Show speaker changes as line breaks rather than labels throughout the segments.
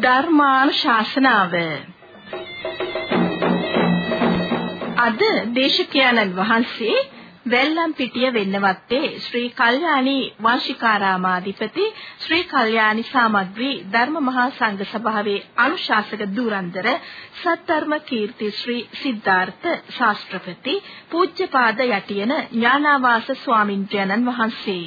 ධර්මානුශාසනාව අද දේශකයන්න් වහන්සේ වැල්ලම් පිටිය වෙන්නවත්තේ ශ්‍රී කල්යාණී වාශිකාරාමාධිපති ශ්‍රී කල්යාණී සාමග්‍රී ධර්ම මහා සංඝ සභාවේ අනුශාසක ධුරන්දර සත්ධර්ම කීර්ති ශ්‍රී සිද්ධාර්ථ ශාස්ත්‍රපති පූජ්‍යපාද යටියන ඥානාවාස ස්වාමින්ද්‍රයන්න් වහන්සේ.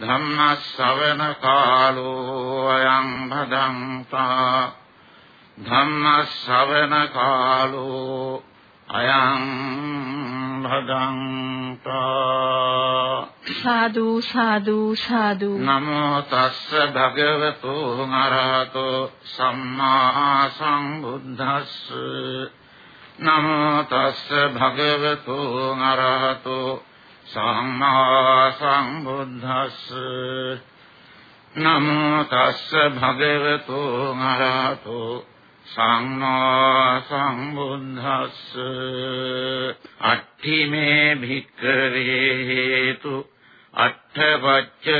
ධම්ම ශ්‍රවණ කාලෝ අයං භදංතා ධම්ම ශ්‍රවණ කාලෝ අයං භදංතා
සාදු සාදු සාදු.
නමෝ තස්ස භගවතු අරහතෝ සම්මා සම්බුද්දස්ස. නමෝ තස්ස භගවතු අරහතෝ සම්මා සම්බුද්දස්ස නමෝ තස්ස භගවතු අරහතෝ සම්මා සම්බුද්දස්ස අට්ඨිමේ භික්ඛවේ හේතු අට්ඨවච්චය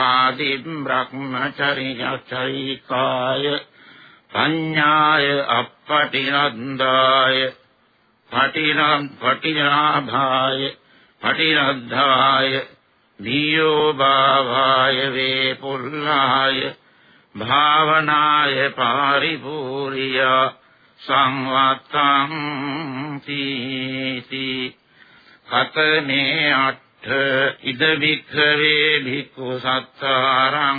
ආදි බ්‍රහ්මචරියචෛකාය පඤ්ඤාය අප්පටිනන්දාය පටිනම් පටිලාභාය පටිරද්ධාය දීයෝ භාවාය වේපුල්ලාය භාවනාය පාරිපූර්ය සංවත්තං තීති කතනේ අට්ඨ ඉද වික්ඛවේ භික්ඛු සත්තාරං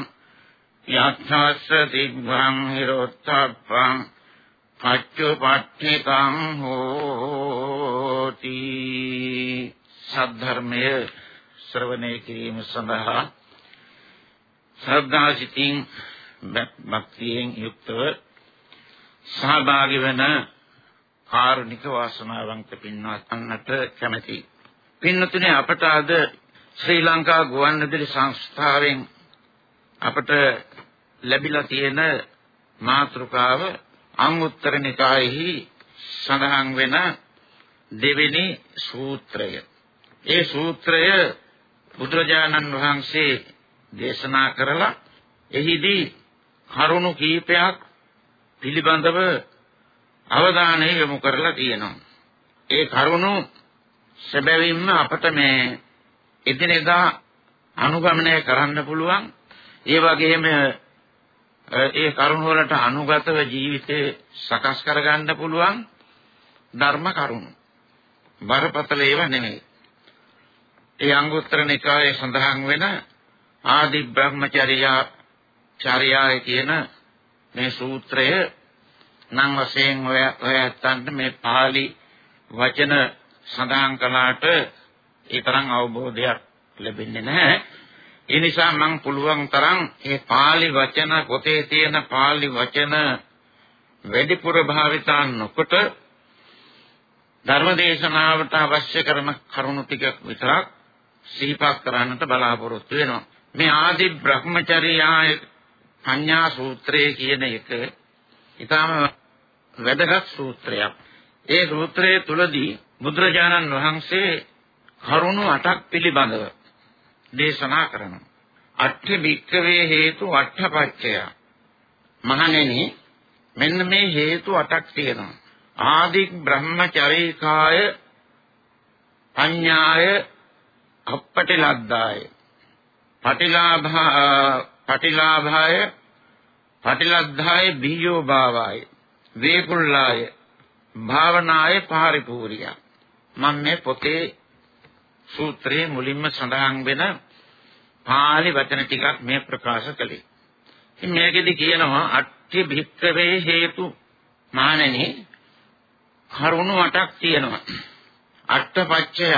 යත්තස්ස තිබ්බං හිරොත්තප්පං පච්චුපට්ඨිකං හෝති සද්ධර්මය ශ්‍රවණය කිරීම සඳහා ශ්‍රද්ධාසිතින් භක්තියෙන් යුක්තව සහභාගී වන කාරුණික වාසනාවන්ත පින්වත්න්ට කැමැති. පින්නතුනේ අපට අද ශ්‍රී ලංකා ගුවන්විදුලි සංස්ථාවෙන් අපට ලැබිලා තියෙන මාතෘකාව අංගුත්තර නිකායෙහි සඳහන් වෙන දෙවෙනි සූත්‍රය. ඒ සූත්‍රය බුදුරජාණන් වහන්සේ දේශනා කරලා එහිදී කරුණු කීපයක් පිළිබඳව අවධානය යොමු කරලා තියෙනවා. ඒ කරුණු සැබවින්ම අපට මේ එදිනෙදා අනුගමනය කරන්න පුළුවන්. ඒ වගේම ඒ කරුණ වලට අනුගතව ජීවිතේ සකස් කරගන්න පුළුවන් ධර්ම කරුණු. බරපතල ඒවා නෙමෙයි. ඒ අංගුත්තර නිකායේ සඳහන් වෙන ආදි බ්‍රහ්මචර්යා චර්යාය කියන මේ සූත්‍රය නම් වශයෙන් ඔය ඔය ඇත්තන්ට මේ pāli වචන සඳහන් කළාට ඒ තරම් අවබෝධයක් ලැබෙන්නේ නැහැ. ඒ නිසා මම පුළුවන් තරම් මේ pāli වචන පොතේ තියෙන pāli වචන වැඩිපුර භාවිතා නොකොට ධර්මදේශනාවට අවශ්‍ය කරන කරුණු ටික විතරක් සිහිපත් කරන්නට බලාපොරොත්තු වෙනවා. මේ ආදි බ්‍රහ්මචර්යාය පඤ්ඤා සූත්‍රය කියන එක ඊටම වැදගත් සූත්‍රයක්. ඒ සූත්‍රයේ තුලදී බුදුරජාණන් වහන්සේ කරුණු 8ක් පිළිබඳව දේශනා කරනවා. අට්ඨ භික්කවේ හේතු අට්ඨපච්චය. මහණෙනි මෙන්න මේ හේතු 8ක් තියෙනවා. ආදි බ්‍රහ්මචරීකාය පඤ්ඤාය අප්පටිලද්දාය පටිලාභා පටිලාභාය පටිලද්ධාය බියෝ භාවාය වේකුල්ලාය භාවනාය පාරිපූර්ය මම මේ පොතේ සූත්‍රයේ මුලින්ම සඳහන් වෙන පාලි වචන ටිකක් මේ ප්‍රකාශ කළේ. ඉතින් මේකෙදි කියනවා අට්ඨි භික්ඛවේ හේතු මානනේ කරුණු අටක් තියෙනවා. අට්ඨපච්චය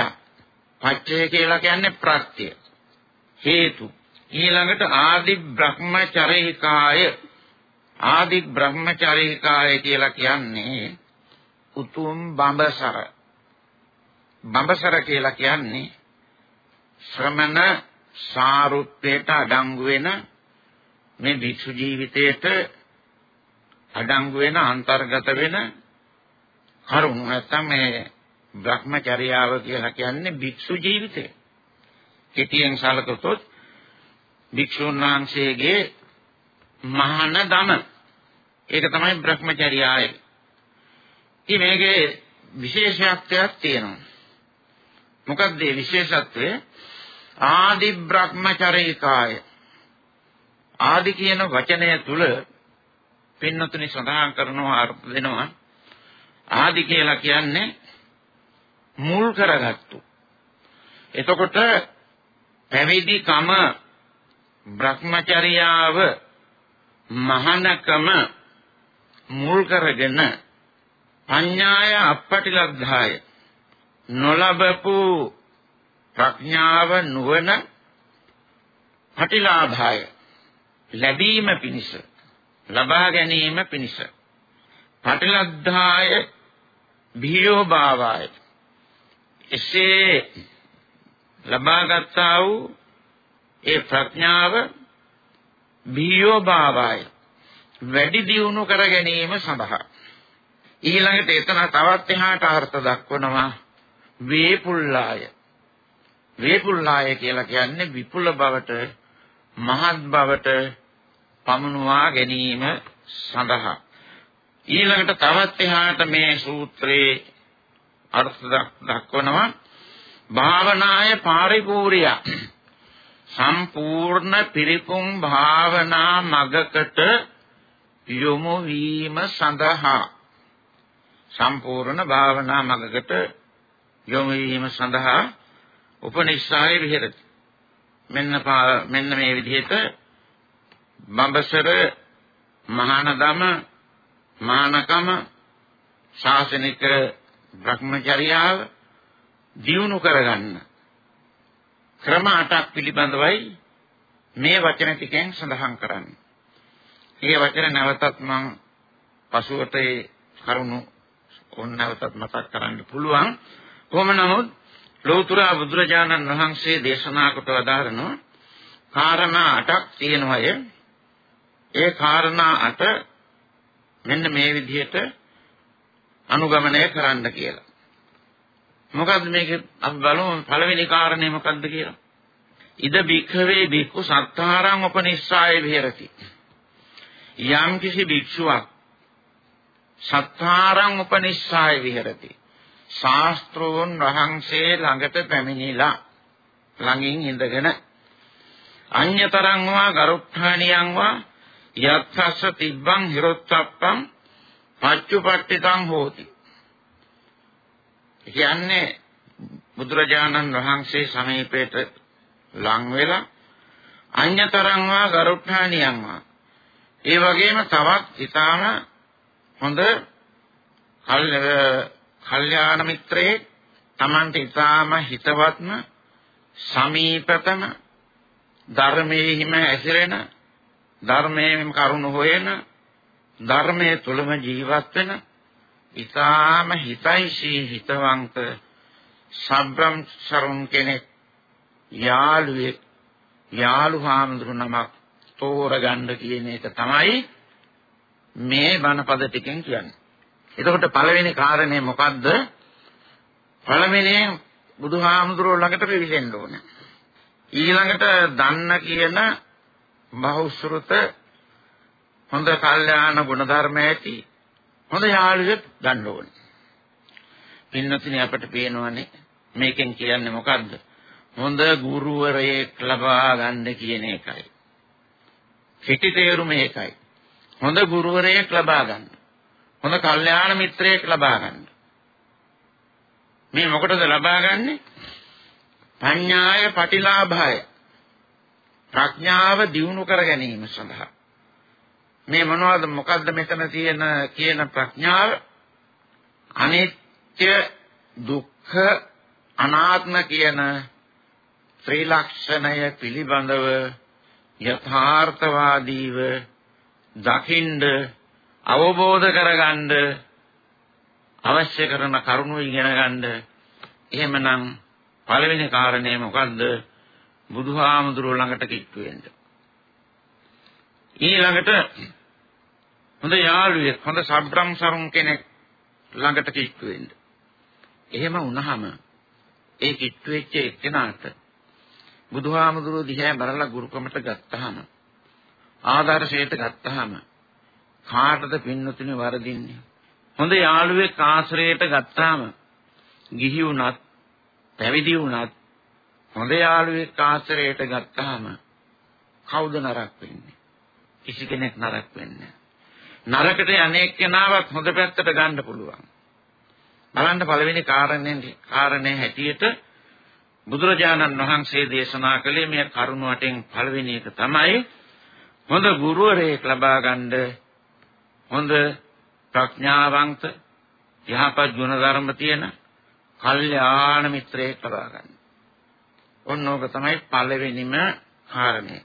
පච්චය කියලා කියන්නේ ප්‍රත්‍ය. හේතු. ඊළඟට ආදි බ්‍රහ්මචරිකාය ආදි බ්‍රහ්මචාරීකාය කියලා කියන්නේ උතුම් බඹසර. බඹසර කියලා කියන්නේ ශ්‍රමණ සාරුප්පයට අඩංගු වෙන මේ භික්ෂු ජීවිතයට අඩංගු වෙන අන්තර්ගත වෙන කරුණු නැත්තම් මේ භ්‍රමචර්යාව කියලා කියන්නේ භික්ෂු ජීවිතය. කෙටියෙන් සැලකුවොත් භික්ෂුන් වහන්සේගේ මහාන දම ඒක තමයි භ්‍රමචර්යාවයි. ඉතින් මේකේ විශේෂත්වයක් තියෙනවා. මොකක්ද ඒ විශේෂත්වය? ආදි බ්‍රහ්මචරිකාය ආදි කියන වචනය තුල පින්නතුනි සඳහන් කරනවා අර්ථ දෙනවා ආදි කියලා කියන්නේ මුල් කරගත්තු. එතකොට පැවිදි කම භ්‍රමචර්යාව මහානකම මුල් කරගෙන පඤ්ඤාය අපටිලද්ධාය නොලබපු ප්‍රඥාව නුවණ පටිලාභාය ලැබීම පිණිස ලබා ගැනීම පිණිස පටිලද්ධාය භීයෝ භාවාය එසේ ලබාගත්තා වූ ඒ ප්‍රඥාව භීයෝ භාවාය වැඩි දියුණු කර ගැනීම සඳහා. ඊළඟට එතන තවත් එහාට අර්ථ දක්වනවා වේපුල්ලාය. වේපුල්ලාය කියලා කියන්නේ විපුල බවට මහත් බවට පමුණුවා ගැනීම සඳහා. ඊළඟට තවත් එහාට මේ සූත්‍රයේ අර්ථ දක්වනවා. භාවනාය පාරිපූර්ය සම්පූර්ණ පිරිපුම් භාවනා මගකට යොමු වීම සඳහා. සම්පූර්ණ භාවනා මගකට යොමු වීම සඳහා උපනිස්සාය විහෙරති. මෙන්න මෙන්න මේ විදිහට බඹසර මහානදම මහානකම ශාසනික භ්‍රමචර්යාව දියුණු කරගන්න ක්‍රම අටක් පිළිබඳවයි මේ වචන ටිකෙන් සඳහන් කරන්නේ. මේ වචන නැවතත් මම පසුවට ඒ කරුණු ඕන නැවතත් මතක් කරන්න පුළුවන්. කොහොම නමුත් ලෞතර බුදුරජාණන් වහන්සේ දේශනා කොට වදාරනවා කාරණා අටක් තියෙනවාය. ඒ කාරණා අට මෙන්න මේ විදිහට අනුගමනය කරන්න කියලා. මොකද්ද මේකේ අපි බලමු පළවෙනි කාරණේ මොකද්ද කියලා. ඉද බික්ඛවේ බික්ඛු සත්තාරං උපනිස්සාය විහෙරති. යම් කිසි භික්ෂුවක් සත්තාරං උපනිස්සාය විහෙරති. ශාස්ත්‍රෝන් වහන්සේ ළඟට පැමිණිලා ළඟින් ඉඳගෙන අඤ්‍යතරං වා ගරුත්ථානියං වා යත්තස්ස තිබ්බං හිරොත්සප්පං පච්චුපට්ඨිතං හෝති. කියන්නේ බුදුරජාණන් වහන්සේ සමීපයට ලං වෙලා අඤ්‍යතරං වා ගරුත්ථානියං වා. ඒ වගේම තවත් ඊටාම හොඳ කල්යාණ මිත්‍රයෙක් Tamante ඊටාම හිතවත්ම සමීපතම ධර්මයේහිම ඇසිරෙන ධර්මයේම කරුණ හොයන ධර්මයේ තුලම ජීවත් වෙන ඊටාම හිතයිසී හිතවන්ත සම්බ්‍රම් සරුන් කෙනෙක් යාළුවෙක් යාළු හාමුදුරු නමක් තෝරගන්න කියන එක තමයි මේ බණපද ටිකෙන් කියන්නේ. එතකොට පළවෙනි කාරණේ මොකද්ද? පළවෙනි බුදුහාමුදුරුවෝ ළඟට පිවිසෙන්න ඕනේ. ඊළඟට දන්න කියන බහුශෘත හොඳ කල්යාණ ගුණධර්ම ඇති හොඳ යාළුවෙක් ගන්න ඕනේ. පින්නතුනි අපට පේනවනේ මේකෙන් කියන්නේ මොකද්ද? හොඳ ගුරුවරයෙක් ලබා ගන්න කියන එකයි. පිටි තේරුම ඒකයි. හොඳ ගුරුවරයෙක් ලබා ගන්න. හොඳ කල්යාණ මිත්‍රයෙක් ලබා ගන්න. මේ මොකටද ලබා ගන්නෙ? පඤ්ඤාය පටිලාභාය. ප්‍රඥාව දියුණු කර ගැනීම සඳහා. මේ මොනවද මොකද්ද මෙතන තියෙන කියන ප්‍රඥාව? අනිත්‍ය දුක්ඛ අනාත්ම කියන ත්‍රිලක්ෂණය පිළිබඳව යථාර්ථවාදීව දකින්ද අවබෝධ කරගන්න අවශ්‍ය කරන කරුණු ඉගෙන ගන්න එහෙමනම් පළවෙනි කාරණය මොකද්ද? බුදුහාමුදුරුවෝ ළඟට කිට්ටු වෙන්න. ඊළඟට හොඳ යාළුවෙක් හොඳ සබ්‍රම් සරුන් කෙනෙක් ළඟට කිට්ටු වෙන්න. එහෙම වුණාම ඒ කිට්ටු වෙච්ච එක්කෙනාට බුදුහාමුදුරුවෝ දිහා බලලා ගුරුකමට ගත්තාම ආදර්ශයට ගත්තාම කාටද පින්නතුනේ වරදින්නේ? හොඳ යාළුවෙක් ආශ්‍රයයට ගත්තාම ගිහි වුණත් පැවිදි වුණත් හොඳ යාළුවෙක් ආශ්‍රයයට ගත්තාම කවුද නරක වෙන්නේ? කිසි කෙනෙක් නරක වෙන්නේ නරකට අනේක කෙනාවක් හොඳ පැත්තට ගන්න පුළුවන් බලන්න පළවෙනි කාරණේ කාරණේ හැටියට බුදුරජාණන් වහන්සේ දේශනා කළේ මේ කරුණ වටෙන් පළවෙනි එක තමයි හොඳ ගුරුවරයෙක් ලබා ගන්න හොඳ ප්‍රඥාවන්ත යහපත් ගුණ ධර්ම තියෙන කල්යාණ මිත්‍රයෙක් ලබා ගන්න. ඔන්න ඕක තමයි පළවෙනිම කාරණය.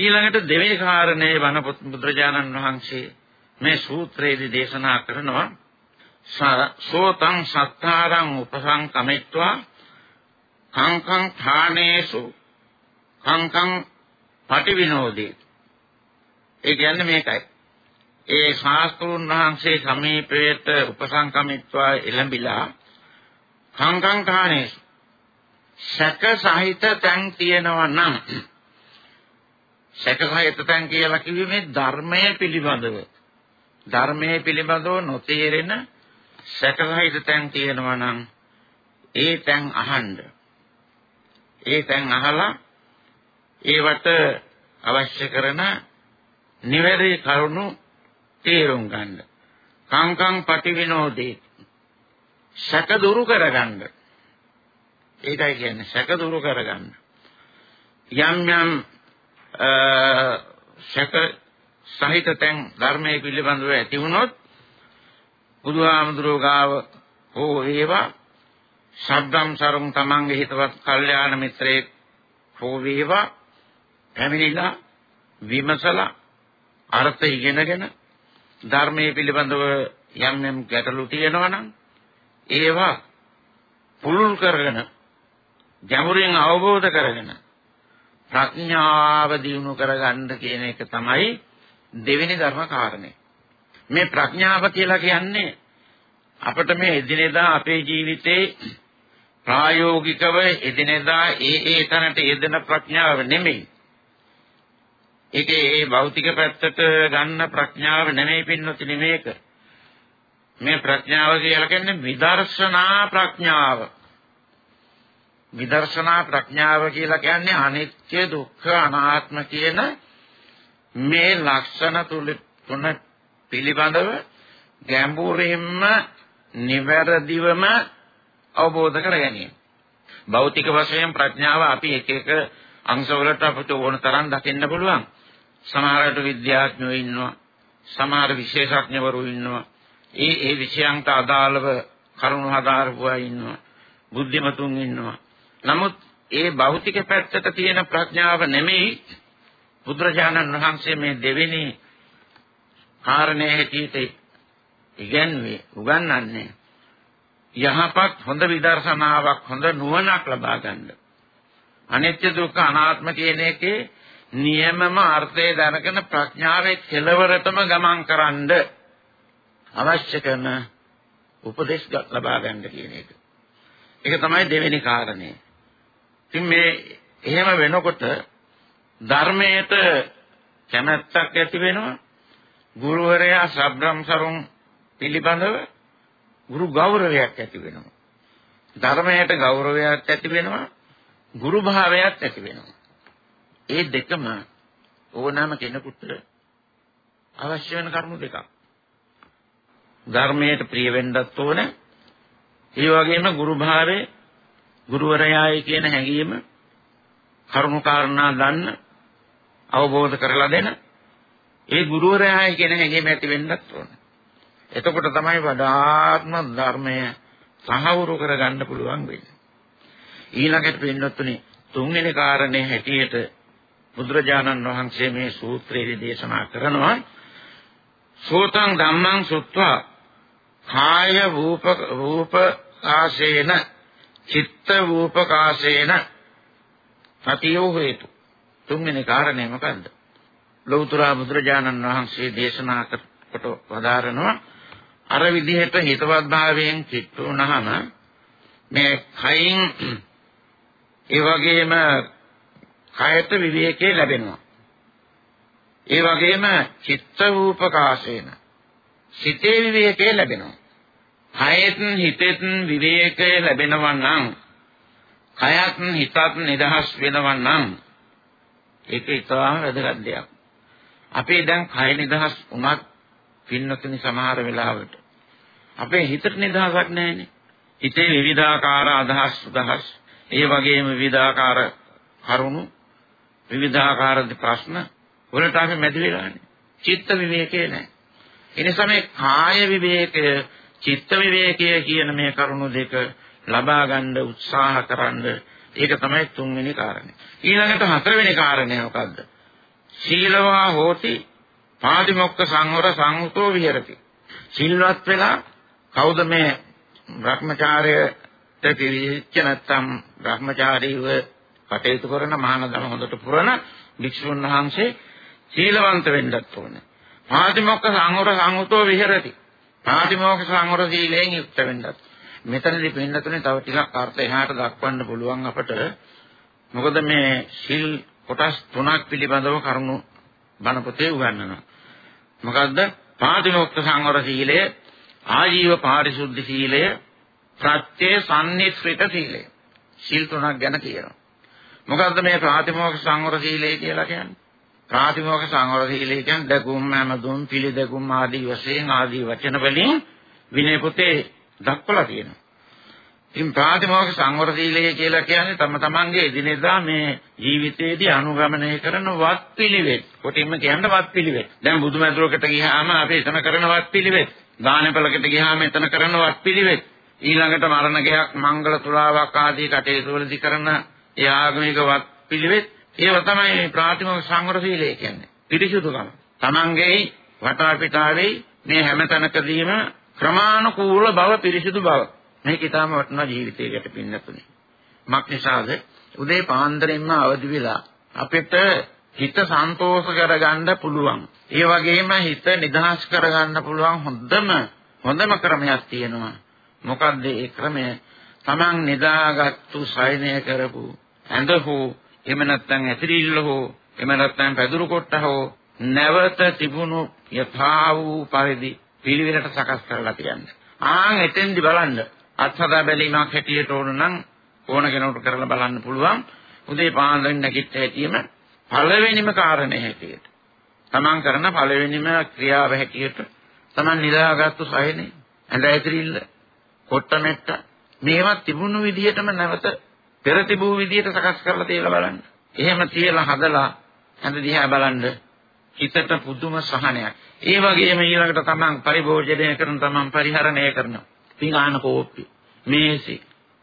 ඊළඟට දෙවෙනි කාරණේ වනපොත් බුදුරජාණන් වහන්සේ මේ සූත්‍රයේදී දේශනා කරනවා. සෝතං සත්තාරං උපසංකමිත්වා කංකං ථානේසු කංකං පටිවිනෝදී. ඒ කියන්නේ මේකයි. ඒ ශාස්ත්‍රුන් වහන්සේ සමීපයට උපසංකමිත්වා එළඹිලා කංකං ථානේසු සැක සහිත තැන් තියෙනවා නම් සැක සහිත තැන් කියලා කිව්වේ මේ ධර්මය පිළිබඳව ධර්මයේ පිළිබඳව නොතේරෙන සැකසහිත තැන් තියෙනවා නම් ඒ තැන් අහන්න. ඒ තැන් අහලා ඒවට අවශ්‍ය කරන නිවැරදි කරුණු තේරුම් ගන්න. කංකං පටිවිනෝදේ සැක දුරු කරගන්න. ඒකයි කියන්නේ සැක දුරු කරගන්න. යම් යම් සැක සහිත තැන් ධර්මයේ පිළිබඳව ඇති වුණොත් බුදුහාමුදුරුවෝ ගාව හෝ වේවා ශබ්දම් සරුම් තමන්ගේ හිතවත් කල්යාණ මිත්‍රයෙක් හෝ වේවා පැමිණිලා විමසලා අර්ථ ඉගෙනගෙන ධර්මයේ පිළිබඳව යම් යම් ගැටලු තියෙනවා නම් ඒවා පුළුල් කරගෙන ගැඹුරින් අවබෝධ කරගෙන ප්‍රඥාව දියුණු කරගන්න කියන එක තමයි දෙවෙනි ධර්ම කාරණේ. මේ ප්‍රඥාව කියලා කියන්නේ අපිට මේ එදිනෙදා අපේ ජීවිතේ ප්‍රායෝගිකව එදිනෙදා ඒ ඒ තැනට යෙදෙන ප්‍රඥාව නෙමෙයි. ඒකේ ඒ භෞතික පැත්තට ගන්න ප්‍රඥාව නෙමෙයි පින්නොතිනි මේක. මේ ප්‍රඥාව කියලා කියන්නේ විදර්ශනා ප්‍රඥාව. විදර්ශනා ප්‍රඥාව කියලා කියන්නේ අනිත්‍ය දුක්ඛ අනාත්ම කියන මේ ලක්ෂණ තුන පිළිබඳව ගැඹුරින්ම නිවැරදිවම අවබෝධ කර ගැනීම. භෞතික වශයෙන් ප්‍රඥාව අපි එක එක අංශවලට අපිට ඕන තරම් දකින්න පුළුවන්. සමහරට විද්‍යාඥයෝ ඉන්නවා. සමහර විශේෂඥවරු ඉන්නවා. ඒ ඒ විෂයන්ට අදාළව කරුණු හදාරපුවා ඉන්නවා. බුද්ධිමතුන් ඉන්නවා. නමුත් ඒ භෞතික පැත්තට තියෙන ප්‍රඥාව නෙමෙයි බුදුරජාණන් වහන්සේ මේ දෙවෙනි කාරණේ හැටියට ඉගැන්වේ උගන්වන්නේ යහපත් හොඳ විදර්ශනාවක් හොඳ නුවණක් ලබා ගන්න. අනිත්‍ය දුක්ඛ අනාත්ම කියන එකේ නියමම අර්ථය දැනගෙන ප්‍රඥාවේ කෙලවරටම ගමන් කරන්න අවශ්‍ය කරන උපදේශ ලබා ගන්න කියන එක. ඒක තමයි දෙවෙනි කාරණේ. ඉතින් මේ එහෙම වෙනකොට ධර්මයට කැමැත්තක් ඇති වෙනවා ගුරුවරයා සබ්‍රම්සරුන් පිළිබඳව ගුරු ගෞරවයක් ඇති වෙනවා. ධර්මයට ගෞරවයක් ඇති වෙනවා. ගුරු භාවයක් ඇති වෙනවා. ඒ දෙකම ඕනෑම කෙනෙකුට අවශ්‍ය වෙන කරුණු දෙකක්. ධර්මයට ප්‍රිය වෙන්නත් ඕන. ඒ වගේම ගුරු භාවයේ ගුරුවරයායි කියන හැඟීම කරුණු කාරණා දන්න අවබෝධ කරලා දෙන ඒ ගුරුවරයායි කියන හැඟීම ඇති වෙන්නත් ඕන. එතකොට තමයි වඩාත්ම ධර්මය සහවුරු කරගන්න පුළුවන් වෙන්නේ. ඊළඟට පින්නොත්තුනි තුන්වෙනි කාරණේ හැටියට බුදුරජාණන් වහන්සේ මේ සූත්‍රයේදී දේශනා කරනවා සෝතං ධම්මං සුත්වා කාය රූප රූපකාශේන චිත්ත රූපකාශේන සතියෝ හේතු තුන්වෙනි කාරණය මොකද්ද ලෞතර බුදුරජාණන් වහන්සේ දේශනා කොට වදාරනවා අර විදිහට හිතවත් භාවයෙන් චිත්ත වුණාම මේ කයින් ඒ වගේම කයට විවේකේ ලැබෙනවා. ඒ වගේම චිත්ත රූපකාශේන සිතේ විවේකේ ලැබෙනවා. කයෙත් හිතෙත් විවේකය ලැබෙනවා නම් කයත් හිතත් නිදහස් වෙනවා නම් ඒක ඉතාම වැදගත් දෙයක්. අපේ දැන් කය නිදහස් වුණත් පින්නතුනි සමහර වෙලාවට අපේ හිතට නිදහසක් නැහැනේ. හිතේ විවිධාකාර අදහස් සුදහස් ඒ වගේම විවිධාකාර කරුණු විවිධාකාර ප්‍රශ්න වලට අපි මැදි වෙලානේ. චිත්ත විවේකේ නැහැ. ඒ නිසා මේ කාය විවේකය, චිත්ත විවේකය කියන මේ කරුණු දෙක ලබා ගන්න උත්සාහ කරන්න ඒක තමයි තුන්වෙනි කාරණය. ඊළඟට හතරවෙනි කාරණය මොකද්ද? සීලවා හෝති පාටිමොක්ඛ සංවර සංහුතෝ විහෙරති. සිල්වත් වෙලා කවුද මේ Brahmacharyaට පිළිච්ච නැත්නම් Brahmachaරීව කටයුතු කරන මහානදම හොඳට පුරන භික්ෂුන් වහන්සේ සීලවන්ත වෙන්නත් ඕනේ. පාටිමොක්ඛ සංවර සංහුතෝ විහෙරති. පාටිමොක්ඛ සංවර සීලයෙන් යුක්ත වෙන්නත්. මෙතනදී පින්නතුනේ තව ටිකක් අර්ථ එහාට දක්වන්න පුළුවන් අපට. මොකද මේ සිල් කොටස් තුනක් පිළිබඳව කරුණු බණ පොතේ උගන්වනවා. මොකද්ද? පාටිමොක්ඛ සංවර සීලය, ආජීව පාරිශුද්ධ සීලය, ප්‍රත්‍ය සම්නිස්කృత සීලය. සීල් තුනක් ගැන කියනවා. මොකද්ද මේ ප්‍රාතිමෝක්ෂ සංවර සීලය කියලා කියන්නේ? ප්‍රාතිමෝක්ෂ සංවර සීලය කියන්නේ දකුම් මමදුම් පිළිදකුම් ආදී වශයෙන් ආදී වචන වලින් විනය පොතේ දක්වලා තියෙනවා. ඉතින් ප්‍රාතිමෝක්ෂ සංවර සීලය කියලා කියන්නේ තම තමන්ගේ එදිනෙදා මේ ජීවිතයේදී අනුගමනය කරන වත් පිළිවෙත්. කොටින්ම කියන්න වත් පිළිවෙත්. දැන් බුදුමැදුරකට ගියාම අපි එතන කරන වත් පිළිවෙත්. දානපලකට ගියාම එතන කරන වත් පිළිවෙත්. ඊළඟට මරණ ගයක් මංගල තුලාවක් ආදී කටයුතු වලදී කරන ඒ ආගමික වත් පිළිවෙත් ඒව තමයි ප්‍රාථමික සංවර සීලය කියන්නේ. පිරිසුදුකම. Tamange වටා පිටාවේ මේ හැම තැනකදීම ක්‍රමානුකූල බව පිරිසිදු බව. මේක ඊටම වටිනා ජීවිතයකට පින්නතුනේ. මක් නිසාද? උදේ පාන්දරින්ම අවදි වෙලා අපිට හිත සන්තෝෂ කරගන්න පුළුවන්. ඒ වගේම හිත නිදහස් කරගන්න පුළුවන් හොඳම හොඳම ක්‍රමයක් තියෙනවා. මොකද්ද ඒ ක්‍රමය? Taman නිදාගත්තු සයනය කරපු ඇඳ හෝ එහෙම නැත්නම් ඇතිරිල්ල හෝ එහෙම නැත්නම් පැදුරු කොට්ට හෝ නැවත තිබුණු යථා වූ පරිදි පිළිවෙලට සකස් කරලා තියන්න. ආන් එතෙන්දි බලන්න අත්හදා බැලීමක් හැටියට ඕන නම් ඕන කෙනෙකුට කරලා බලන්න පුළුවන්. උදේ පාන්දර නැගිට හැටියෙම පළවෙනිම කාරණේ හැටියට. තමන් කරන පළවෙනිම ක්‍රියාව හැටියට තමන් නිදාගත්තු සයනේ ඇඳ ඇතිරිල්ල කොට්ට මෙට්ට මේවත් තිබුණු විදිහටම නැවත පෙර තිබූ විදිහට සකස් කරලා තියලා බලන්න. එහෙම තියලා හදලා හඳ දිහා බලන්න හිතට පුදුම සහනයක්. ඒ වගේම ඊළඟට තමන් පරිභෝජනය කරන තමන් පරිහරණය කරන පිඟාන කෝප්පි මේසි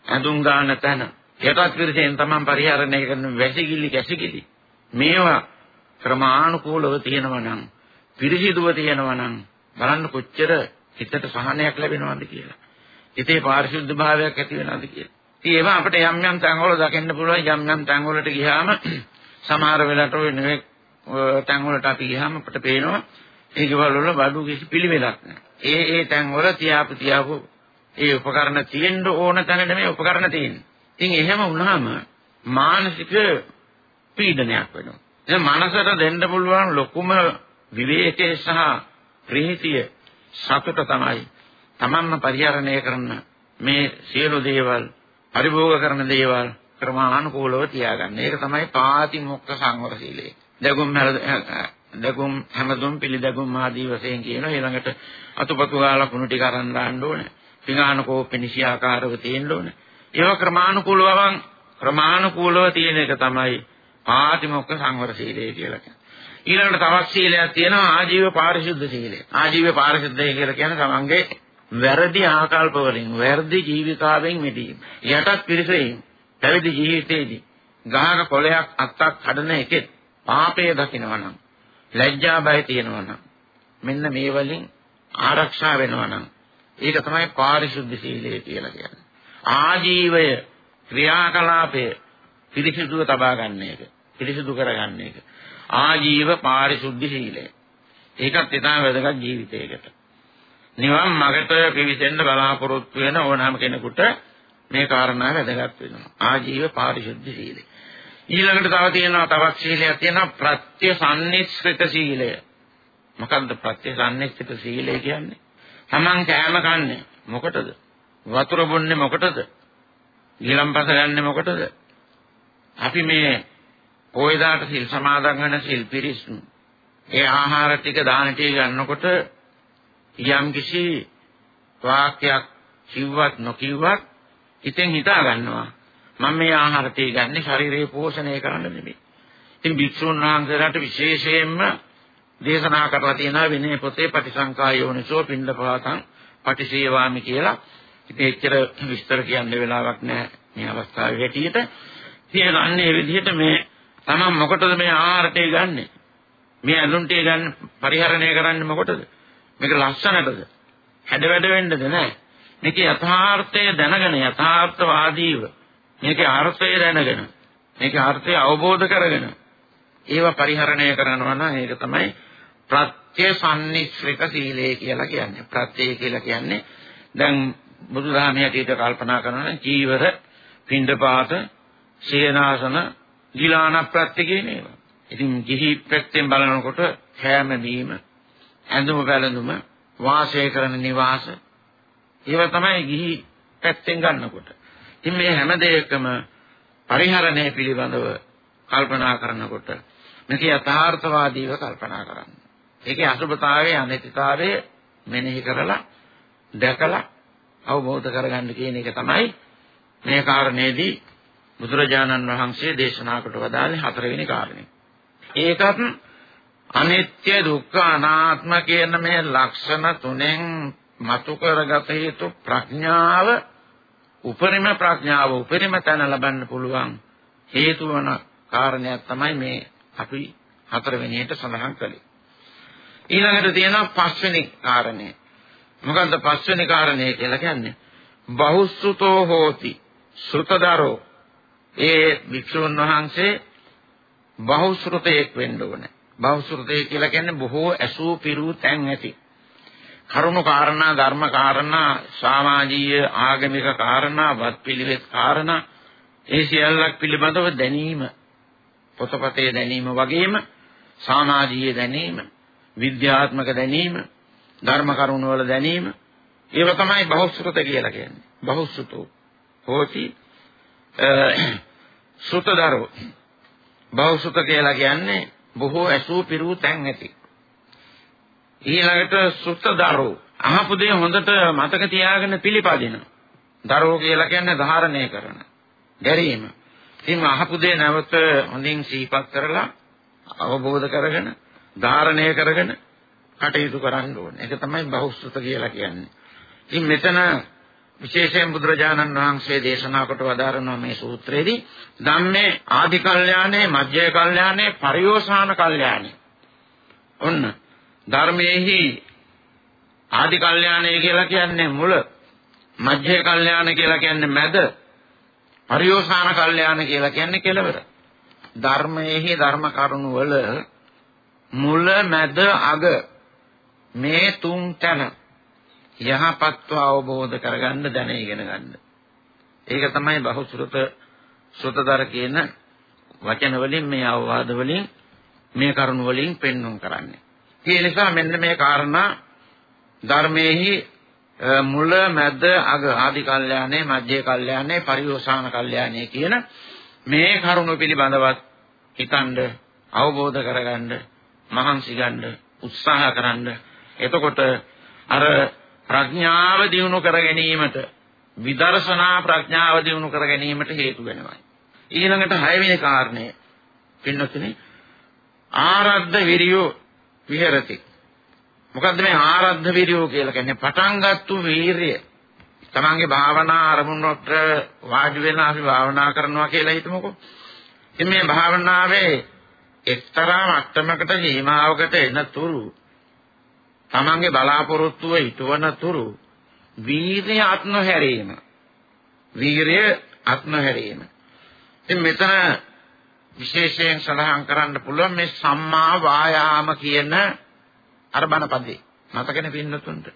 ඇඳුම් ගන්න තැන යටත් පිරිසෙන් තමන් පරිහරණය කරන වැසිකිලි කැසිකිලි මේවා ක්‍රමානුකූලව තියෙනවා නම් පිරිසිදුව තියෙනවා නම් බලන්න කොච්චර හිතට සහනයක් ලැබෙනවද කියලා. හිතේ පාරිශුද්ධ භාවයක් ඇති වෙනවද කියලා. ඉතින් ඒවා අපිට යම් යම් තැන්වල දකින්න පුළුවන් යම් යම් තැන්වලට ගියාම සමහර වෙලාවට ඔය නෙවෙයි තැන්වලට අපි ගියාම අපිට පේනවා ඒ ගෙවල් වල බඩු කිසි පිළිවෙලක් නැහැ. ඒ ඒ තැන්වල තියාපු තියාපු ඒ උපකරණ තියෙන්න ඕන තැන නෙමෙයි උපකරණ තියෙන්නේ. ඉතින් එහෙම වුණාම මානසික පීඩනයක් වෙනවා. එහෙනම් මනසට දෙන්න පුළුවන් ලොකුම විවේකයේ සහ ප්‍රීතිය සතුට තමයි තමන්ම පරිහරණය කරන මේ සියලු දේවල් පරිභෝග කරන දේවල් ක්‍රමානුකූලව තියාගන්න. ඒක තමයි පාතිමොක්ඛ සංවර සීලය. දගුම් දගුම් හැමදුම් පිළිදගුම් ආදී වශයෙන් කියන ඊළඟට අතුපතු ගාලා කුණු ටික අරන් දාන්න ඕනේ. පිඟාන කෝප්පේ නිසි ආකාරව තියෙන්න ඕනේ. ඒවා ක්‍රමානුකූලවම ක්‍රමානුකූලව තියෙන එක තමයි පාතිමොක්ඛ සංවර සීලය කියලා කියන්නේ. ඊළඟට තවත් සීලයක් තියෙනවා ආජීව පාරිශුද්ධ සීලය. ආජීව පාරිශුද්ධය කියලා කියන්නේ තමන්ගේ වැරදි ආකල්ප වලින් වැරදි ජීවිතාවෙන් මිදීම. යටත් පිරිසෙන් පැවිදි ජීවිතයේදී ගහක කොළයක් අත්තක් කඩන එකෙත් පාපය දකිනවා නම් ලැජ්ජා බය තියෙනවා නම් මෙන්න මේ වලින් ආරක්ෂා වෙනවා නම් ඒක තමයි පාරිශුද්ධ සීලය කියලා කියන්නේ. ආජීවය ක්‍රියාකලාපය පිරිසිදුව තබා ගන්න එක. පිරිසිදු කරගන්න එක. ආජීව පාරිශුද්ධ සීලය. ඒකත් ඉතාම වැදගත් ජීවිතයකට. නිවන් මගට පිවිසෙන්න බලාපොරොත්තු වෙන ඕනෑම කෙනෙකුට මේ කාරණා වැදගත් වෙනවා. ආජීව පාරිශුද්ධ සීලය. ඊළඟට තව තියෙනවා තවත් සීලයක් තියෙනවා ප්‍රත්‍ය සම්නිස්කృత සීලය. මොකද්ද ප්‍රත්‍ය සම්නිස්කృత සීලය කියන්නේ? Taman කෑම කන්නේ මොකටද? වතුර බොන්නේ මොකටද? ගිලම්පස ගන්නෙ මොකටද? අපි මේ පොයදාට සිල් සමාදන් වෙන සිල් පිරිස් ඒ ආහාර ටික දාන ටික ගන්නකොට යම් කිසි වාක්‍යයක් කිව්වත් නොකිව්වත් හිතෙන් හිතා ගන්නවා මම මේ ආහාර ටික ගන්නේ ශරීරය පෝෂණය කරන්න නෙමෙයි. ඉතින් භික්ෂුන් වහන්සේලාට විශේෂයෙන්ම දේශනා කරලා තියෙනවා විනය පොතේ පටිසංකා යෝනිසෝ පින්ඩපාතං පටිසේවාමි කියලා. ඉතින් එච්චර විස්තර කියන්න වෙලාවක් නැහැ මේ අවස්ථාවේ හැටියට. ඉතින් අන්නේ විදිහට මේ තමන් මොකටද මේ ආහාර ටික ගන්නෙ? මේ ඇඳුම් ටික ගන්න පරිහරණය කරන්නේ මොකටද? මේක ලස්සනටද? හැඩ වැඩ වෙන්නද නැහැ. මේකේ යථාර්ථය දැනගෙන යථාර්ථවාදීව මේකේ අර්ථය දැනගෙන මේකේ අර්ථය අවබෝධ කරගෙන ඒවා පරිහරණය කරනවා නම් ඒක තමයි ප්‍රත්‍ය සම්නිස්ෘත සීලය කියලා කියන්නේ. ප්‍රත්‍ය කියලා කියන්නේ දැන් බුදුදහමේ හැටියට කල්පනා කරනවා නම් චීවර, පින්ඩපාත, සේනාසන, ගිලාන ප්‍රත්‍ය කියන ඒවා. ඉතින් ගිහි පැත්තෙන් බලනකොට කෑම බීම, ඇඳුම පැළඳුම, වාසය කරන නිවාස ඒවා තමයි ගිහි පැත්තෙන් ගන්නකොට. ඉතින් මේ හැම දෙයකම පරිහරණය පිළිබඳව කල්පනා කරනකොට මේක යථාර්ථවාදීව කල්පනා කරන්න. ඒකේ අසුභතාවයේ අනිත්‍යතාවය මෙනෙහි කරලා දැකලා අවබෝධ කරගන්න කියන එක තමයි මේ කාරණේදී බුදුරජාණන් වහන්සේ දේශනා කොට වදාළේ හතරවෙනි කාරණේ. ඒකත් අනිත්‍ය දුක්ඛ අනාත්ම කියන මේ ලක්ෂණ තුනෙන් මතු කරගත යුතු ප්‍රඥාව උපරිම ප්‍රඥාව උපරිම තැන ලබන්න පුළුවන් හේතු වන කාරණයක් තමයි මේ අපි හතරවෙනියට සඳහන් කළේ. ඊළඟට තියෙනවා පස්වෙනි කාරණය. මොකද්ද පස්වෙනි කාරණය කියලා කියන්නේ? බහුසුතෝ හෝති ශ්‍රුතදරෝ. ඒ වික්ෂුන් වහන්සේ බහුශ්‍රුතයෙක් වෙන්න ඕනේ. බහුශ්‍රුතය කියලා කියන්නේ බොහෝ ඇසූ පිරූ තැන් ඇති. කරුණු කාරණා ධර්ම කාරණා සමාජීය ආගමික කාරණා වත් පිළිවෙත් කාරණා ඒ සියල්ලක් පිළිබඳව දැනීම පොතපතේ දැනීම වගේම සමාජීය දැනීම විද්‍යාත්මක දැනීම ධර්ම කරුණු වල දැනීම ඒව තමයි බහුශ්‍රත කියලා කියන්නේ බහුශ්‍රතෝ හෝති සුතදරෝ බහුශ්‍රත කියලා කියන්නේ බොහෝ ඇසූ පිරූ තැන් ඇති. ඊළඟට සුතදරෝ අහපු දේ හොඳට මතක තියාගෙන පිළිපදින. දරෝ කියලා කියන්නේ ධාරණය කරන. ගැරීම. ඉතින් අහපු දේ නැවත හොඳින් සිහිපත් කරලා අවබෝධ කරගෙන ධාරණය කරගෙන කටයුතු කරන්න ඕනේ. ඒක තමයි බහුසුත කියලා කියන්නේ. ඉතින් මෙතන විශේෂයෙන් බුදුරජාණන් වහන්සේ දේශනා කොට වදාරන මේ සූත්‍රයේදී ධම්මේ ආදි කල්යාණේ මධ්‍ය කල්යාණේ පරියෝසాన කල්යාණේ. ඔන්න ධර්මයේහි ආදි කල්යාණේ කියලා කියන්නේ මුල මධ්‍ය කල්යාණ කියලා කියන්නේ මැද පරියෝසాన කල්යාණ කියලා කියන්නේ කෙලවර. ධර්මයේහි ධර්ම කරුණු වල මුල මැද අග මේ තුන් තැන යහපත්ව අවබෝධ කරගන්න දැන ඉගෙන ගන්න. ඒක තමයි බහුසුරත සුතදර කියන වචන වලින් මේ අවවාද වලින් මේ කරුණ වලින් පෙන්වුම් කරන්නේ. ඒ නිසා මෙන්න මේ කාරණා ධර්මයේහි මුල මැද අග ආදි කල්යාණේ මධ්‍ය කල්යාණේ පරිෝසాన කල්යාණේ කියන මේ කරුණ පිළිබඳවත් හිතනද අවබෝධ කරගන්න මහන්සි ගන්න උත්සාහ කරන්න එතකොට අර ප්‍රඥාව දියුණු කර ගැනීමට විදර්ශනා ප්‍රඥාව දියුණු කර ගැනීමට හේතු වෙනවා ඊළඟට හයවෙනි කාරණය. පින්නතුනේ ආරද්ධ විරියෝ විහෙරති. මොකද්ද මේ ආරද්ධ විරියෝ කියලා කියන්නේ? පටන් ගත්තු වීරිය. තමන්ගේ භාවනා ආරමුණට වාඩි වෙලා අපි භාවනා කරනවා කියලා හිතමුකෝ. ඉතින් මේ භාවනාවේ එක්තරා මට්ටමකට සීමාවකට එනතුරු තමන්ගේ බලාපොරොත්තුව ඉටවන තුරු වීරිය අත්න හැරීම වීරිය අත්න හැරීම ඉතින් මෙතන විශේෂයෙන් සඳහන් කරන්න පුළුවන් මේ සම්මා වායාම කියන අර බණපදේ මතකනේ පින්නතුන්ට?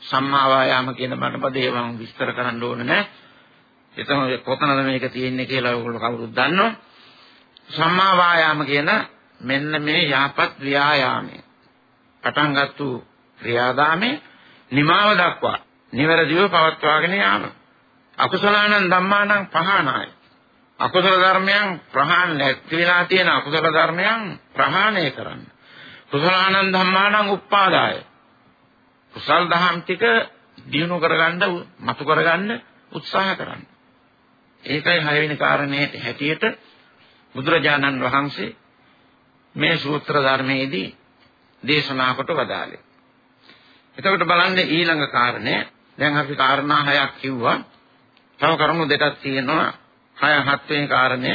සම්මා වායාම කියන බණපදේ මම විස්තර කරන්න ඕනේ නෑ. එතන කොතනද මේක තියෙන්නේ කියලා ඔයගොල්ලෝ කවුරුත් දන්නවා. සම්මා වායාම කියන මෙන්න මේ යහපත් ව්‍යායාමය. පටන් ගත්තු ක්‍රියාදාමේ නිමාව දක්වා නිවැරදිව පවත්වාගෙන යාම. අකුසලානං ධම්මානං පහනාය අකුසල ධර්මයන් ප්‍රහාණය නැති වෙලා තියෙන අකුසල ධර්මයන් ප්‍රහාණය කරන්න. කුසලානං ධම්මානං උප්පාදාය. කුසල් දහම් ටික දිනු කරගන්න මතු කරගන්න උත්සාහ කරන්න. ඒකයි හයවෙනි කාරණේට හැටියට බුදුරජාණන් වහන්සේ මේ සූත්‍ර ධර්මයේදී දේශනා කොට වදාළේ. එතකොට බලන්න ඊළඟ කාරණය දැන් අපි කාරණා හයක් කිව්වා. තව කරුණු දෙකක් තියෙනවා. හය හත්වෙනි කාරණය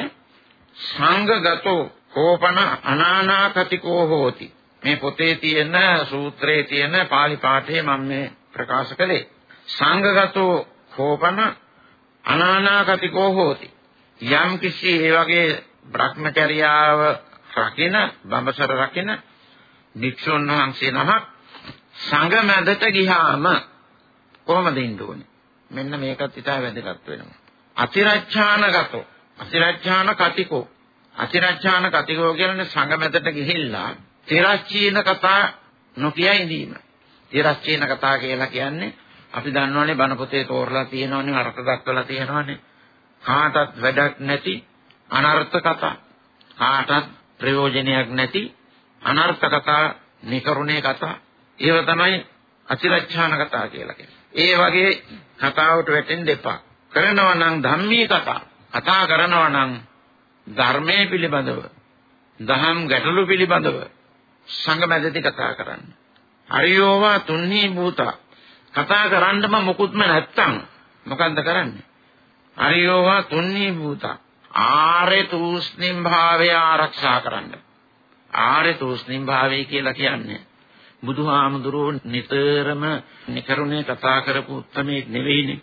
සංඝගතෝ කෝපන අනානාකතිකෝ හෝති. මේ පොතේ තියෙන සූත්‍රයේ තියෙන pāli පාඨය මම මේ ප්‍රකාශ කළේ. සංඝගතෝ කෝපන අනානාකතිකෝ හෝති. යම් කිසි ඒ වගේ භ්‍රමචර්යාව රකින බඹසර රකින භික්ෂුන් වහන්සේ නමක් සංඝ මැදට ගියාම කොහොමද ඉන්න ඕනේ? මෙන්න මේකත් ඉතා වැදගත් වෙනවා. අතිරච්ඡානගතෝ අතිරච්ඡාන කතිකෝ අතිරච්ඡාන කතිකෝ කියන්නේ සංඝ මැදට ගිහිල්ලා තිරච්චීන කතා නොකිය ඉඳීම. තිරච්චීන කතා කියලා කියන්නේ අපි දන්නවනේ බණ පොතේ තෝරලා තියෙනවනේ අර්ථ දක්වලා තියෙනවනේ කාටත් වැඩක් නැති අනර්ථ කතා කාටත් ප්‍රයෝජනයක් නැති අනර්ථ කතා නිකරුණේ කතා ඒව තමයි අතිරච්ඡාන කතා කියලා කියන්නේ. ඒ වගේ කතාවට වැටෙන්න එපා. කරනවා නම් ධම්මී කතා. කතා කරනවා නම් ධර්මයේ පිළිබඳව, දහම් ගැටලු පිළිබඳව සංගමැදදී කතා කරන්න. හරියෝවා තුන්හි භූතා. කතා කරන්නම මොකුත්ම නැත්තම් මොකන්ද කරන්නේ? හරියෝවා තුන්හි භූතා. ආර්ය තූස්නිම් භාවය ආරක්ෂා කරන්න. ආර්ය තූස්නිම් භාවය කියලා කියන්නේ බුදුහාමුදුරුවෝ නිතරම නිකරුණේ කතා කරපු උත්මේ නෙවෙයිනේ.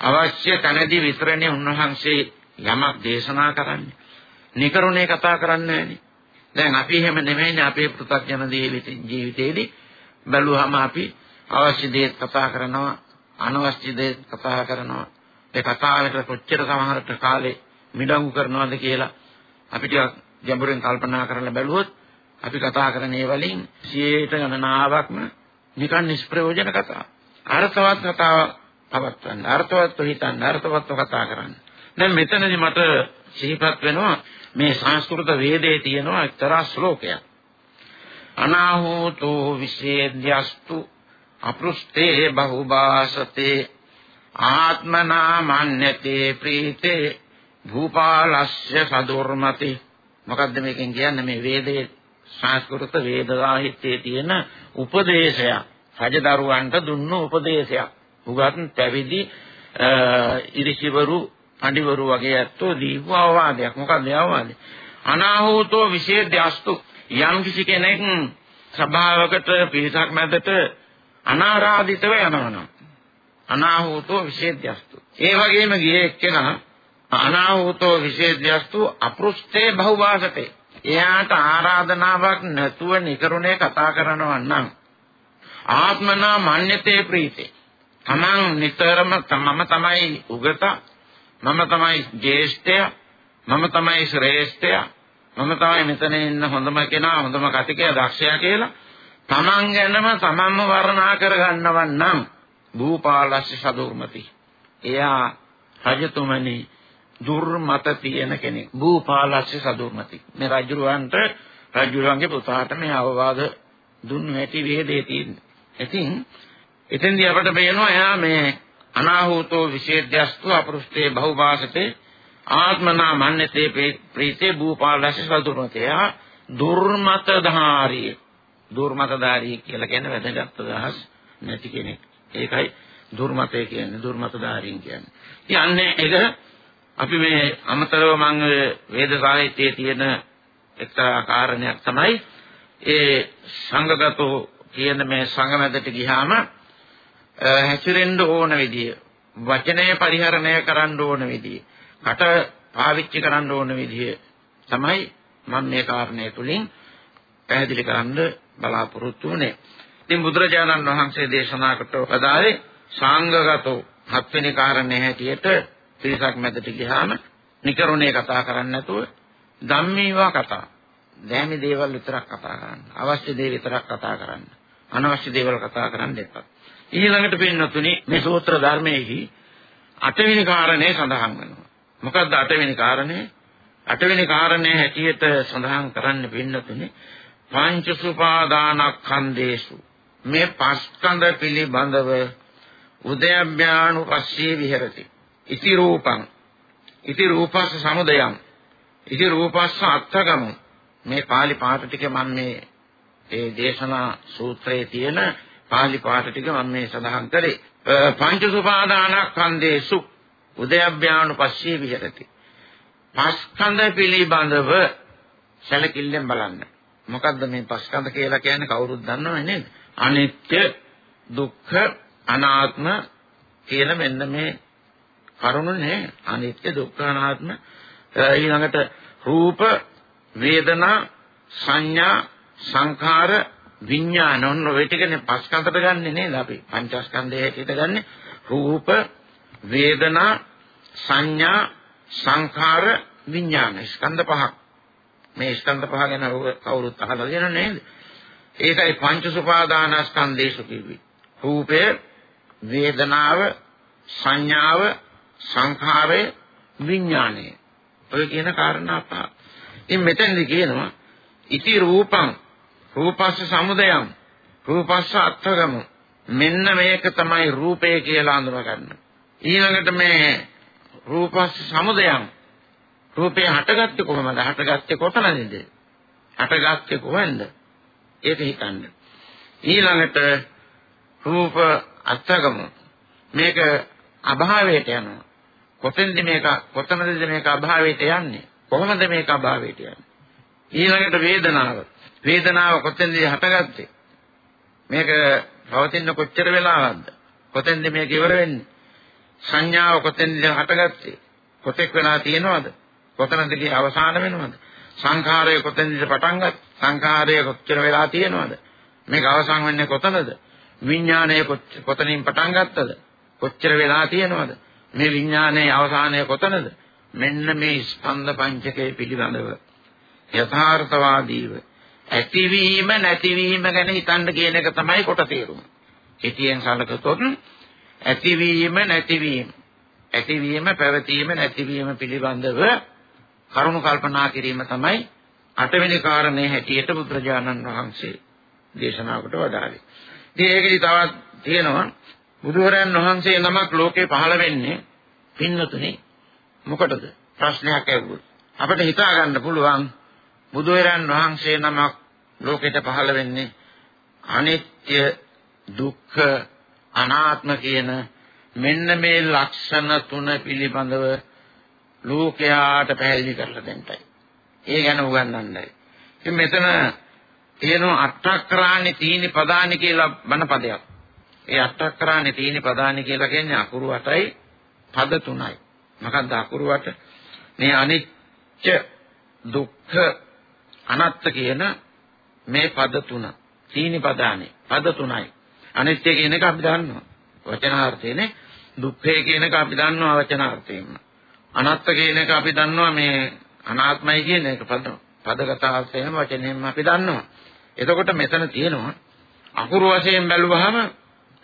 අවශ්‍ය තැනදී විතරනේ උන්වහන්සේ යමක් දේශනා කරන්නේ. නිකරුණේ කතා කරන්නේ නැහැනේ. දැන් අපි එහෙම නෙමෙයිනේ අපේ පෘථග්ජන ජීවිතේදී බැලුවහම අපි අවශ්‍ය දේ කතා කරනවා අනවශ්‍ය දේ කතා කරනවා ඒ කතාවට කොච්චර සමහරට කාලේ මිඩංගු කරනවද කියලා අපි ටිකක් ගැඹුරින් කල්පනා කරලා බැලුවොත් අපි කතා කරන ඒ වලින් 100ට ගණනාවක්ම නිකන් නිෂ්ප්‍රයෝජන කතා. අර්ථවත් කතාව පවත්වන්න, අර්ථවත්ව හිතන්න, අර්ථවත්ව කතා කරන්න. දැන් මෙතනදි මට සිහිපත් වෙනවා මේ සංස්කෘත වේදයේ තියෙනවා එක්තරා ශ්ලෝකයක්. අනාහෝතෝ විශේද්‍යස්තු අපෘෂ්ඨේ බහුභාසතේ ආත්මනා මඤ්ඤතේ ප්‍රීතේ භූපාලස්ය සදුර්මති මොකද්ද මේකෙන් කියන්නේ මේ වේදයේ සංස්කෘත වේද සාහිත්‍යයේ තියෙන උපදේශයක්. රජදරුවන්ට දුන්න උපදේශයක්. උගත් පැවිදි ඉරිසිවරු පඬිවරු වගේ ඇත්තෝ දීපු අවවාදයක්. මොකක්ද අවවාදේ අනාහූතෝ විශේෂ්‍යස්තු යම් කිසි කෙනෙක් සභාවකට පිරිසක් මැදට අනාරාධිතව යනවනම් අනාහූතෝ විශේෂ්‍යස්තු. ඒ වගේම ගියේ එක්කෙනා අනාහූතෝ විශේෂ්‍යස්තු අපෘෂ්ඨේ බහුවාසතේ. එයාට ආරාධනාවක් නැතුව නිකරුණේ කතා කරනවා නම් ආත්මනා මඤ්ඤතේ ප්‍රීතේ. තමන් නිතරම මම තමයි උගත මම තමයි ජේෂ්ඨය මම තමයි ශ්‍රේෂ්ඨය මම තමයි මෙතන ඉන්න හොඳම කෙනා හොඳම කතිකයා දක්ෂයා කියලා තමන් ගැනම තමන්ම වර්ණනා කරගන්නව නම් භූපාලස්ස සදුර්මති එයා රජතුමනි දුර්මත තියෙන කෙනෙක්. භූපාලස්ස සදුර්මති. මේ රජුරවන්ට රජුරවන්ගේ පුතාට මේ අවවාද දුන්නු ඇති වේදේ තියෙන්නේ. ඉතින් එතෙන්දී අපට පේනවා එයා මේ අනාහූතෝ විශේෂ්‍යස්තු අපෘෂ්ඨේ බහුභාසතේ ආත්මනා මන්නතේ ප්‍රීතේ භූපාලස්ස සදුර්මති. එයා දුර්මත ධාරී. දුර්මත ධාරී කියලා කියන්නේ වැදගත් දහස් නැති කෙනෙක්. ඒකයි දුර්මතේ කියන්නේ දුර්මත ධාරීන් කියන්නේ. ඉතින් ඒක අපි මේ අමතරව මම වේද සාහිත්‍යයේ තියෙන එක්තරා කාරණයක් තමයි ඒ සංගතෝ කියන මේ සංගමැදට ගියාම හැසිරෙන්න ඕන විදිය වචනය පරිහරණය කරන්න ඕන විදිය කට පාවිච්චි කරන්න ඕන විදිය තමයි මම මේ කාරණය තුලින් පැහැදිලි කරන්න බලාපොරොත්තු වුණේ. ඉතින් බුදුරජාණන් වහන්සේ දේශනා කොට වදාළේ සාංගගතෝ හත්වෙනි කාරණේ හැටියට පිරිසක් මැදට ගියාම නිකරුණේ කතා කරන්නේ නැතුව ධම්මේවා කතා. දැහැමි දේවල් විතරක් කතා කරන්න. අවශ්‍ය දේ විතරක් කතා කරන්න. අනවශ්‍ය දේවල් කතා කරන්න එපා. ඊළඟට පින්නතුනි මේ සූත්‍ර ධර්මයේහි අටවෙනි කාරණේ සඳහන් වෙනවා. මොකක්ද අටවෙනි කාරණේ? අටවෙනි කාරණේ හැටියට සඳහන් කරන්න පින්නතුනි පංච සුපාදානස්කන්ධේසු මේ පස්කන්ධ පිළිබඳව උදයභ්‍යානුපස්සී විහෙරති. ඉති රූපං ඉති රූපස්ස සමුදයං ඉති රූපස්ස අත්තගම මේ pāli පාඨ ටික මම මේ ඒ දේශනා සූත්‍රයේ තියෙන pāli පාඨ ටික මම මේ සඳහන් කරේ පංච සුපාදානස්කන්ධේසු උදයභ්‍යානුපස්සී විහෙරති. පස්කන්ධ පිළිබඳව සැලකිල්ලෙන් බලන්න. මොකද්ද මේ පස්කන්ධ කියලා කියන්නේ කවුරුත් දන්නවනේ නේද? අනිත්‍ය, දුක්ඛ, අනාත්ම කියන මෙන්න මේ කරුණුනේ අනිත්‍ය, දුක්ඛ, අනාත්ම ඊළඟට රූප, වේදනා, සංඥා, සංඛාර, විඥාන. ඔන්න ඔය ටිකනේ පස්කන්ධට ගන්නෙ නේද අපි? පංචස්කන්ධය හැටියට ගන්නෙ. රූප වේදනා සංඥා සංඛාර විඥාන. ස්කන්ධ පහක්. මේ ස්කන්ධ පහ ගැන කවුරුත් අහලා තියෙනව නේද? ඒකයි පංච සුපාදානස්කන්ධේසු කිව්වේ. රූපය, වේදනාව, සංඥාව, සංඛාරය, විඥානය. ඔය කියන කාරණා පහ. ඉතින් මෙතනදි කියනවා ඉති රූපං රූපස්ස සමුදයං රූපස්ස අත්ථගම මෙන්න මේක තමයි රූපය කියලා අඳුනගන්න. ඊළඟට මේ රූපස්ස සමුදයං රූපේ හටගත්තේ කොහොමද? හටගත්තේ කොතනද? හටගත්තේ කොහෙන්ද? ඒක හිතන්න. ඊළඟට රූප අත්ගම මේක අභාවයට යනවා. කොතෙන්ද මේක කොතනද මේක අභාවයට යන්නේ? කොහොමද මේක අභාවයට යන්නේ? ඊළඟට වේදනාව. වේදනාව කොතෙන්ද හටගත්තේ? මේක පවතින කොච්චර වෙලාවක්ද? කොතෙන්ද මේක ඉවර වෙන්නේ? සංඥාව කොතෙන්ද හටගත්තේ? කොතෙක් වෙලා තියෙනවද? කොතනද ගියේ අවසාන වෙනවද? සංඛාරය කොතෙන්ද පටන් ගත්තේ? සංඛාරය කොච්චර වෙලා තියෙනවද? මේක අවසන් වෙන්නේ කොතනද? විඥානය කොතනින් පටන් ගත්තද? කොච්චර වෙලා තියෙනවද? මේ විඥානයේ අවසානය කොතනද? මෙන්න මේ ස්කන්ධ පංචකය පිළිබඳව යථාර්ථවාදීව ඇතිවීම නැතිවීම ගැන හිතන්න කියන එක තමයි කොට තේරුම. ඉතියෙන් සලකතොත් ඇතිවීම නැතිවීම ඇතිවීම පැවතීම නැතිවීම පිළිබඳව කරුණු කල්පනා කිරීම තමයි අටවෙනි කාරණේ හැටියට බුදුරජාණන් වහන්සේ දේශනා කොට වදාළේ. ඉතින් ඒකෙදි තවත් තියෙනවා බුදුරයන් වහන්සේ නමක් ලෝකේ පහළ වෙන්නේ පින්නතුනේ මොකටද? ප්‍රශ්නයක් ඇහුවොත් අපිට හිතා ගන්න පුළුවන් බුදුරයන් වහන්සේ නමක් ලෝකෙට පහළ වෙන්නේ අනිත්‍ය දුක්ඛ අනාත්ම කියන මෙන්න මේ ලක්ෂණ තුන පිළිබඳව ලෝකයාට පැහැදිලි කරලා දෙන්නයි. ඒ ගැන උගන්වන්නයි. ඉතින් මෙතන තියෙනවා අට්ඨක්‍රාණි තීනි පදානි කියලා බණ පදයක්. ඒ අට්ඨක්‍රාණි තීනි පදානි කියලා කියන්නේ අකුරු 8යි පද 3යි. මොකක්ද අකුරු 8? මේ අනිච්ච දුක්ඛ අනාත්ත කියන මේ පද තුන. තීනි පදානි පද තුනයි. අනිත්‍ය කියන එක අපි දන්නවා. වචනාර්ථයනේ දුක්ඛය කියන එක අපි දන්නවා වචනාර්ථයෙන්ම. අනාත්ම කියන එක අපි දන්නවා මේ අනාත්මයි කියන එක පද පදගත අර්ථයෙන්ම වචනයෙන්ම අපි දන්නවා. එතකොට මෙතන තියෙනවා අකුරු වශයෙන් බැලුවහම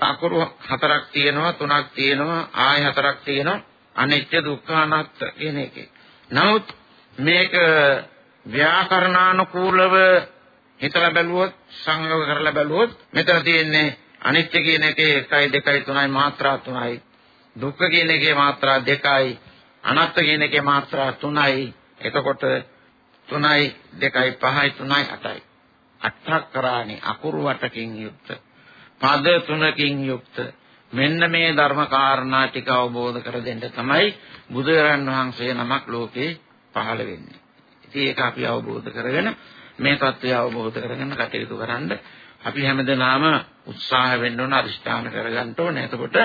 අකුරු හතරක් තියෙනවා තුනක් තියෙනවා ආය හතරක් තියෙනවා. අනිත්‍ය දුක්ඛ අනාත්ම කියන එකේ. නමුත් මේක ව්‍යාකරණානුකූලව හිතලා බැලුවොත් සංයෝග කරලා බැලුවොත් මෙතන තියෙන්නේ අනිත්‍ය කියන එකේ 1යි 2යි 3යි මාත්‍රා 3යි දුක්ඛ කියන එකේ මාත්‍රා 2යි අනාත්ම කියන එකේ මාත්‍රා 3යි එතකොට 3යි 2යි 5යි 3යි 8යි අට්ඨක්කරාණි අකුරු වටකින් යුක්ත. පද තුනකින් යුක්ත මෙන්න මේ ධර්ම කාරණා ටික අවබෝධ කර දෙන්න තමයි බුදුරන් වහන්සේ නමක් ලෝකේ පහළ වෙන්නේ. ඒක අපි අවබෝධ කරගෙන මේ தත්ත්වය අවබෝධ කරගෙන කටයුතු කරන්න අපි හැමදෙනාම උත්සාහ වෙන්න ඕන අදිෂ්ඨාන කරගන්න ඕන. එතකොට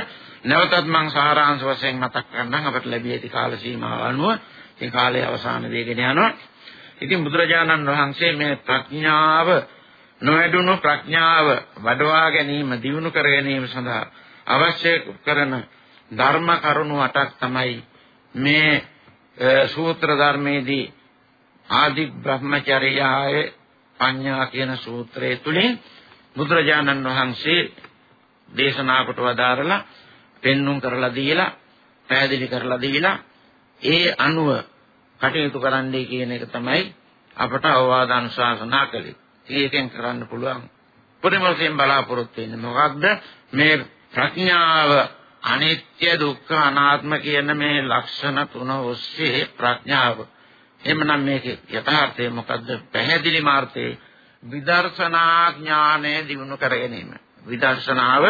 නැවතත් මම සාරාංශ වශයෙන් මතක් කරන්නම් අපට ලැබී ඇති කාල සීමාව අනුව මේ කාලය අවසාන වේගෙන යනවා. ඉතින් බුදුරජාණන් වහන්සේ මේ ප්‍රඥාව නොවැඩුණු ප්‍රඥාව වඩවා ගැනීම දියුණු කර ගැනීම සඳහා අවශ්‍ය කරන ධර්ම කරුණු අටක් තමයි මේ සූත්‍ර ධර්මයේදී ආදි බ්‍රහ්මචර්යායේ පඤ්ඤා කියන සූත්‍රය තුලින් බුදුරජාණන් වහන්සේ දේශනා කොට වදාරලා පෙන්눔 කරලා දීලා පැහැදිලි කරලා දීලා ඒ අනුව කටයුතු කරන්නයි කියන එක තමයි අපට අවවාද අනුශාසනා කළේ. ඒකෙන් කරන්න පුළුවන්. පරිමර්ශයෙන් බලාපොරොත්තු වෙන්නේ මොකක්ද? මේ ප්‍රඥාව අනිත්‍ය දුක්ඛ අනාත්ම කියන මේ ලක්ෂණ තුන ඔස්සේ ප්‍රඥාව එහෙමනම් මේකේ යථාර්ථය මොකද්ද? පැහැදිලි මාර්ථයේ විදර්ශනා ඥානය දිනු කර ගැනීම. විදර්ශනාව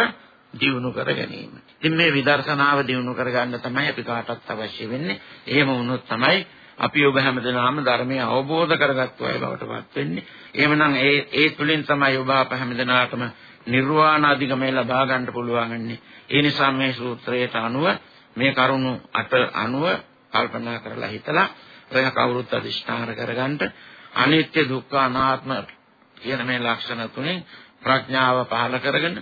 දිනු කර ගැනීම. ඉතින් මේ විදර්ශනාව දිනු කර ගන්න තමයි අපි කාටත් අවශ්‍ය වෙන්නේ. එහෙම වුණොත් තමයි අපි ඔබ හැමදෙනාම ධර්මය අවබෝධ කරගත්තු අය බවට පත් වෙන්නේ. එහෙමනම් ඒ ඒ තුලින් තමයි ඔබ අප හැමදෙනාටම නිර්වාණ අධිගමය ලබා ගන්න පුළුවන් වෙන්නේ. ඒ නිසා මේ සූත්‍රයට අනුව මේ කරුණු අට අනුව කල්පනා කරලා හිතලා ඔය කවුරුත් අධිෂ්ඨාන කරගන්න අනිත්‍ය දුක්ඛ අනාත්ම කියන මේ ලක්ෂණ තුනේ ප්‍රඥාව පහල කරගෙන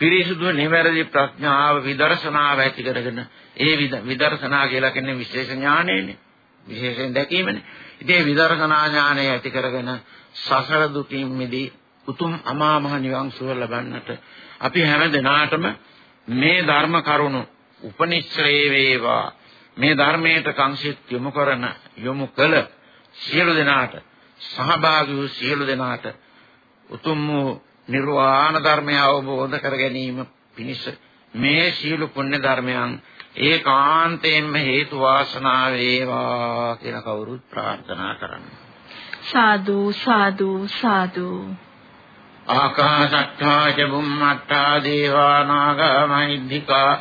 පිරිසුදු නිවැරදි ප්‍රඥාව විදර්ශනාව ඇති කරගෙන ඒ විදර්ශනා කියලා කියන්නේ විශේෂ ඥානෙනේ විශේෂයෙන් දැකීමනේ ඉතින් ඒ විදර්ශනා ඥානය ඇති කරගෙන සසර දුකින් මිදී උතුම් අමා මහ නිවන් සුව ලබන්නට අපි හැම දිනාටම මේ ධර්ම කරුණු උපනිශ්‍රේ වේවා. මේ ධර්මයට කංශිත යොමු කරන යොමු කළ සියලු දෙනාට සහභාගී වූ සියලු දෙනාට උතුම් වූ නිර්වාණ ධර්මය අවබෝධ කර ගැනීම පිණිස මේ සීල පුණ්‍ය ධර්මයන් ඒකාන්තයෙන්ම හේතු වාසනා වේවා කියලා කවුරුත් ප්‍රාර්ථනා කරන්නේ.
සාදු සාදු සාදු.
ආකාශත්තා ච බුම්මත්තා දේවා නාග මහිද්దికා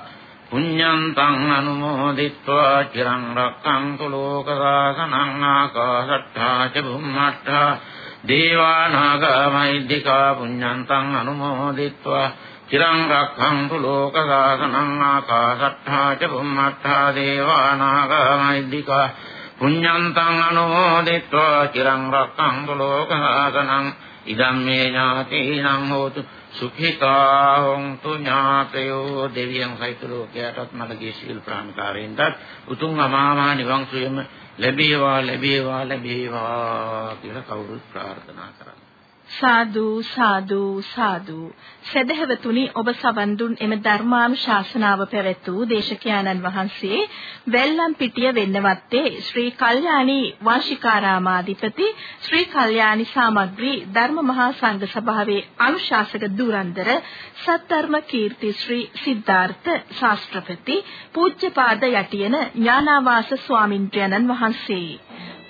පුඤ්ඤන්තං අනුමෝදිත්වා චිරං රක්ඛන්තු ලෝක සාසනං ආකාශත්තා ච බුම්මත්තා දේවා නාග මහිද්దికා පුඤ්ඤන්තං අනුමෝදිත්වා චිරං රක්ඛන්තු ලෝක සාසනං ආකාශට්ඨා ච බුම්මට්ඨා දේවා නාග මහිද්దికා පුඤ්ඤන්තං අනුමෝදිත්වා චිරං රක්ඛන්තු ලෝක සාසනං ඉදම් මේ ඥාතීනං හෝතු සුඛිතා හොන්තු ඥාතයෝ දෙවියන් සහිත ලෝකයටත් මලගේ සීල් ප්‍රාණකාරයින්ට උතුම් අමාමහා නිවන් සුවයම ලැබේවා ලැබේවා ලැබේවා කියලා කවුරුත් ප්‍රාර්ථනා කරා
සාදු සාදු සාදු. සදහවතුනි ඔබ සවන් දුන් එම ධර්මානුශාසනාව පැවැත් වූ දේශකයාණන් වහන්සේ වැල්ලම් පිටිය වෙන්නවත්තේ ශ්‍රී කල්යාණී වාශිකාරාමාධිපති ශ්‍රී කල්යාණි සාමග්‍රී ධර්ම මහා සංඝ සභාවේ අනුශාසක දුරන්දර සත්ධර්ම කීර්ති ශ්‍රී සිද්ධාර්ථ ශාස්ත්‍රපති පූජ්‍යපාද යටියන ඥානාවාස ස්වාමින්ද්‍රයන්න් වහන්සේ.